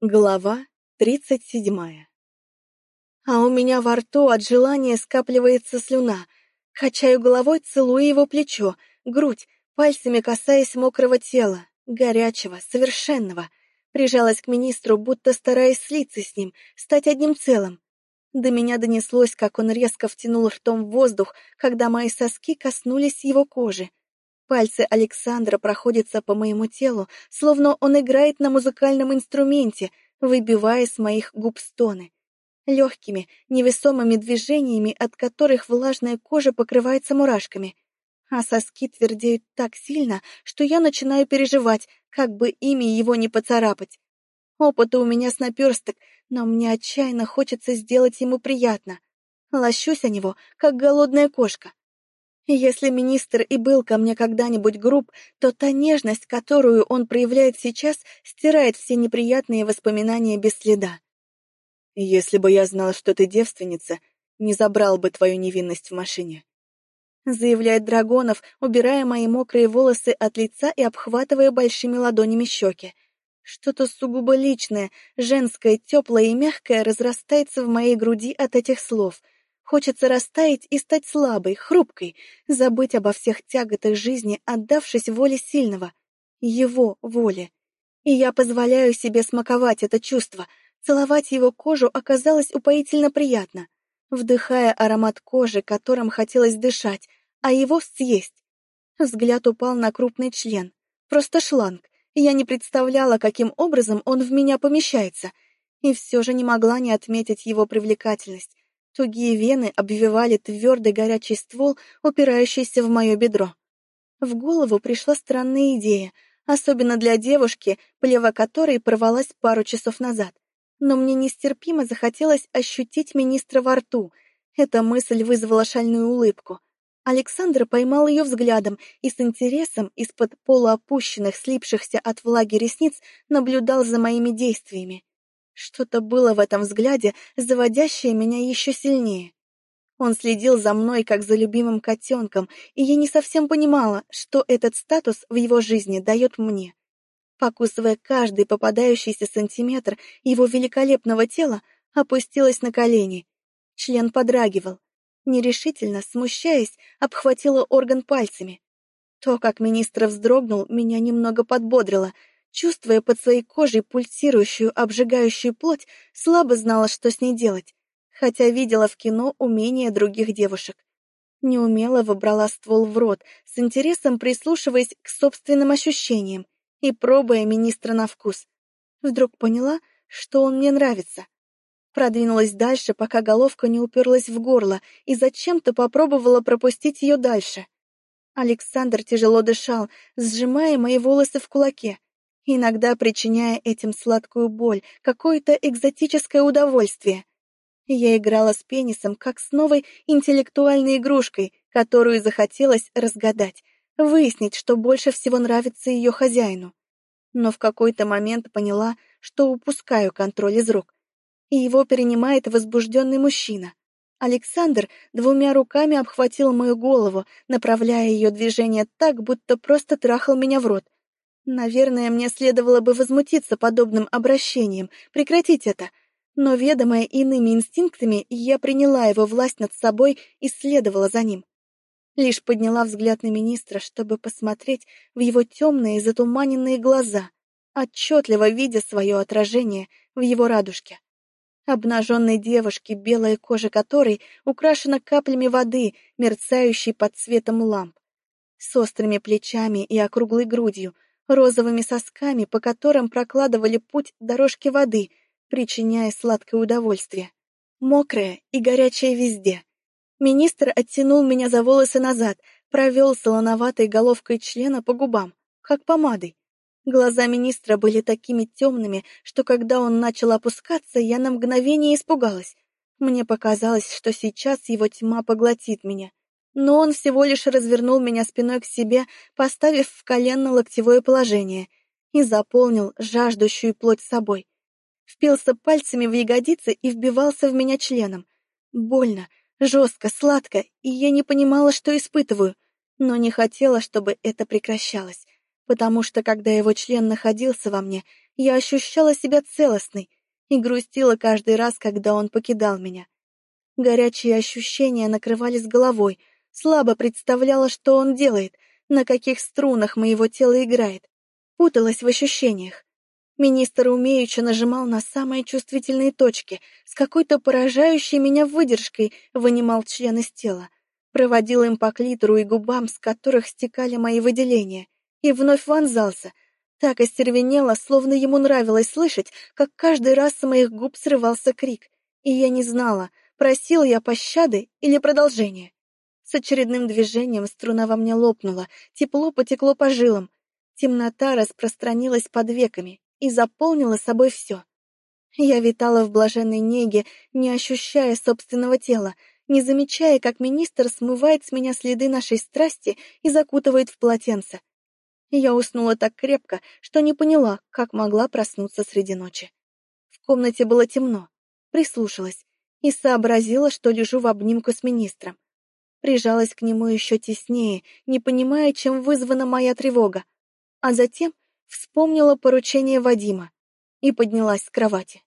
Глава тридцать седьмая А у меня во рту от желания скапливается слюна. Качаю головой, целую его плечо, грудь, пальцами касаясь мокрого тела, горячего, совершенного. Прижалась к министру, будто стараясь слиться с ним, стать одним целым. До меня донеслось, как он резко втянул ртом воздух, когда мои соски коснулись его кожи. Пальцы Александра проходятся по моему телу, словно он играет на музыкальном инструменте, выбивая с моих губ стоны. Легкими, невесомыми движениями, от которых влажная кожа покрывается мурашками. А соски твердеют так сильно, что я начинаю переживать, как бы ими его не поцарапать. Опыта у меня с наперсток, но мне отчаянно хочется сделать ему приятно. Лощусь о него, как голодная кошка. Если министр и был ко мне когда-нибудь груб, то та нежность, которую он проявляет сейчас, стирает все неприятные воспоминания без следа. «Если бы я знал, что ты девственница, не забрал бы твою невинность в машине», заявляет Драгонов, убирая мои мокрые волосы от лица и обхватывая большими ладонями щеки. Что-то сугубо личное, женское, теплое и мягкое разрастается в моей груди от этих слов — Хочется растаять и стать слабой, хрупкой, забыть обо всех тяготах жизни, отдавшись воле сильного, его воле. И я позволяю себе смаковать это чувство. Целовать его кожу оказалось упоительно приятно, вдыхая аромат кожи, которым хотелось дышать, а его съесть. Взгляд упал на крупный член. Просто шланг. Я не представляла, каким образом он в меня помещается, и все же не могла не отметить его привлекательность. Тугие вены обвивали твердый горячий ствол, упирающийся в мое бедро. В голову пришла странная идея, особенно для девушки, плева которой порвалась пару часов назад. Но мне нестерпимо захотелось ощутить министра во рту. Эта мысль вызвала шальную улыбку. Александр поймал ее взглядом и с интересом из-под полуопущенных, слипшихся от влаги ресниц наблюдал за моими действиями. Что-то было в этом взгляде, заводящее меня еще сильнее. Он следил за мной, как за любимым котенком, и я не совсем понимала, что этот статус в его жизни дает мне. Покусывая каждый попадающийся сантиметр его великолепного тела, опустилась на колени. Член подрагивал. Нерешительно, смущаясь, обхватила орган пальцами. То, как министр вздрогнул, меня немного подбодрило — Чувствуя под своей кожей пульсирующую, обжигающую плоть, слабо знала, что с ней делать, хотя видела в кино умения других девушек. Неумело выбрала ствол в рот, с интересом прислушиваясь к собственным ощущениям и пробуя министра на вкус. Вдруг поняла, что он мне нравится. Продвинулась дальше, пока головка не уперлась в горло, и зачем-то попробовала пропустить ее дальше. Александр тяжело дышал, сжимая мои волосы в кулаке иногда причиняя этим сладкую боль, какое-то экзотическое удовольствие. Я играла с пенисом, как с новой интеллектуальной игрушкой, которую захотелось разгадать, выяснить, что больше всего нравится ее хозяину. Но в какой-то момент поняла, что упускаю контроль из рук, и его перенимает возбужденный мужчина. Александр двумя руками обхватил мою голову, направляя ее движение так, будто просто трахал меня в рот — Наверное, мне следовало бы возмутиться подобным обращением, прекратить это. Но, ведомая иными инстинктами, я приняла его власть над собой и следовала за ним. Лишь подняла взгляд на министра, чтобы посмотреть в его темные затуманенные глаза, отчетливо видя свое отражение в его радужке. Обнаженной девушки, белая кожа которой украшена каплями воды, мерцающей под цветом ламп. С острыми плечами и округлой грудью — розовыми сосками, по которым прокладывали путь дорожки воды, причиняя сладкое удовольствие. Мокрая и горячая везде. Министр оттянул меня за волосы назад, провел солоноватой головкой члена по губам, как помадой. Глаза министра были такими темными, что когда он начал опускаться, я на мгновение испугалась. Мне показалось, что сейчас его тьма поглотит меня но он всего лишь развернул меня спиной к себе, поставив в коленно-локтевое положение, и заполнил жаждущую плоть собой. Впился пальцами в ягодицы и вбивался в меня членом. Больно, жестко, сладко, и я не понимала, что испытываю, но не хотела, чтобы это прекращалось. потому что, когда его член находился во мне, я ощущала себя целостной и грустила каждый раз, когда он покидал меня. Горячие ощущения накрывали с головой, слабо представляла, что он делает, на каких струнах моего тела играет, путалась в ощущениях. Министр умеючи нажимал на самые чувствительные точки, с какой-то поражающей меня выдержкой вынимал член из тела, проводил им по клитору и губам, с которых стекали мои выделения, и вновь вонзался, так остервенело, словно ему нравилось слышать, как каждый раз с моих губ срывался крик, и я не знала, просил я пощады или продолжения. С очередным движением струна во мне лопнула, тепло потекло по жилам, темнота распространилась под веками, и заполнила собой все. Я витала в блаженной неге, не ощущая собственного тела, не замечая, как министр смывает с меня следы нашей страсти и закутывает в полотенце. Я уснула так крепко, что не поняла, как могла проснуться среди ночи. В комнате было темно. Прислушалась и сообразила, что лежу в обнимку с министром. Прижалась к нему еще теснее, не понимая, чем вызвана моя тревога. А затем вспомнила поручение Вадима и поднялась с кровати.